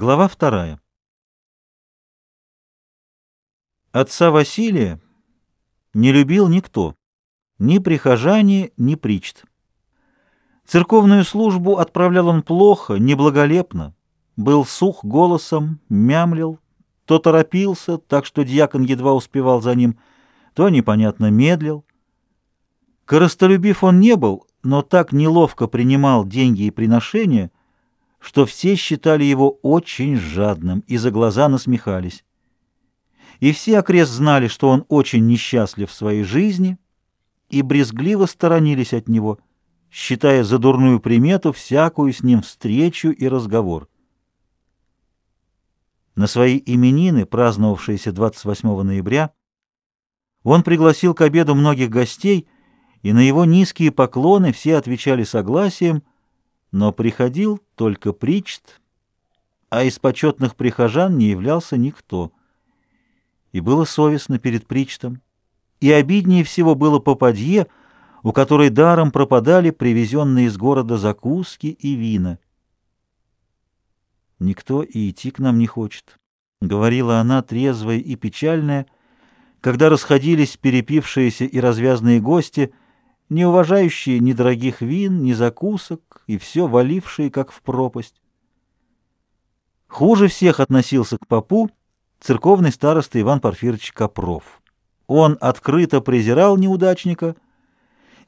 Глава вторая. Отца Василия не любил никто, ни прихожане, ни причт. Церковную службу отправлял он плохо, неблаголепно, был сух голосом, мямлил, то торопился, так что дьякон едва успевал за ним, то непонятно медлил. Коростолюбив он не был, но так неловко принимал деньги и приношения — что все считали его очень жадным и за глаза насмехались. И все окрест знали, что он очень несчастлив в своей жизни, и брезгливо сторонились от него, считая за дурную примету всякую с ним встречу и разговор. На свои именины, праздновавшиеся 28 ноября, он пригласил к обеду многих гостей, и на его низкие поклоны все отвечали согласием, но приходил только Причт, а из почетных прихожан не являлся никто. И было совестно перед Причтом, и обиднее всего было попадье, у которой даром пропадали привезенные из города закуски и вина. «Никто и идти к нам не хочет», — говорила она, трезвая и печальная, когда расходились перепившиеся и развязные гости — не уважающие ни дорогих вин, ни закусок, и все валившие, как в пропасть. Хуже всех относился к попу церковный староста Иван Порфирович Копров. Он открыто презирал неудачника,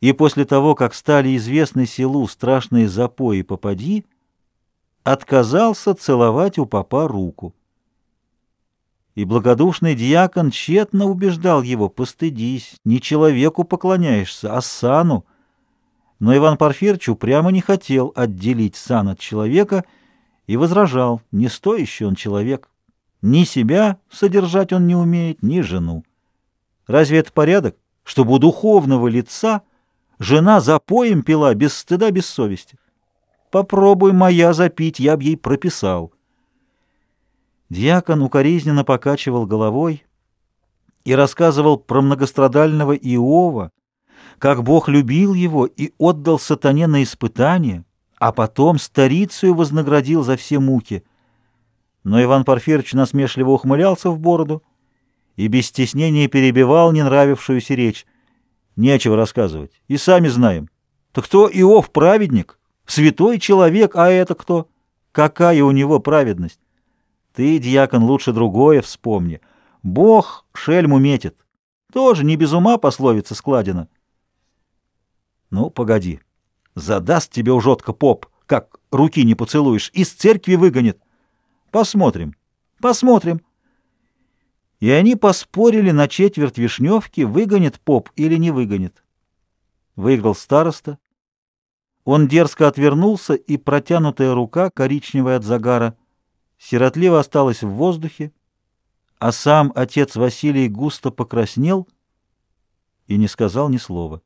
и после того, как стали известны селу страшные запои попади, отказался целовать у попа руку. И благодушный дьякон тщетно убеждал его, постыдись, не человеку поклоняешься, а сану. Но Иван Порфирч упрямо не хотел отделить сан от человека и возражал, не стоящий он человек. Ни себя содержать он не умеет, ни жену. Разве это порядок, чтобы у духовного лица жена за поем пила без стыда, без совести? Попробуй моя запить, я б ей прописал». Дьякон укоризненно покачивал головой и рассказывал про многострадального Иова, как Бог любил его и отдал сатане на испытание, а потом старицию вознаградил за все муки. Но Иван Порфирович насмешливо ухмылялся в бороду и без стеснения перебивал ненравившуюся речь. Нечего рассказывать, и сами знаем. Так кто Иов праведник? Святой человек, а это кто? Какая у него праведность? Ты, дьякон, лучше другое вспомни. Бог шельму метит. Тоже не без ума пословица складена. Ну, погоди. Задаст тебе ужотка поп, как руки не поцелуешь, из церкви выгонит. Посмотрим, посмотрим. И они поспорили на четверть вишневки, выгонит поп или не выгонит. Выиграл староста. Он дерзко отвернулся, и протянутая рука, коричневая от загара, — сиротливо осталась в воздухе, а сам отец Василий густо покраснел и не сказал ни слова.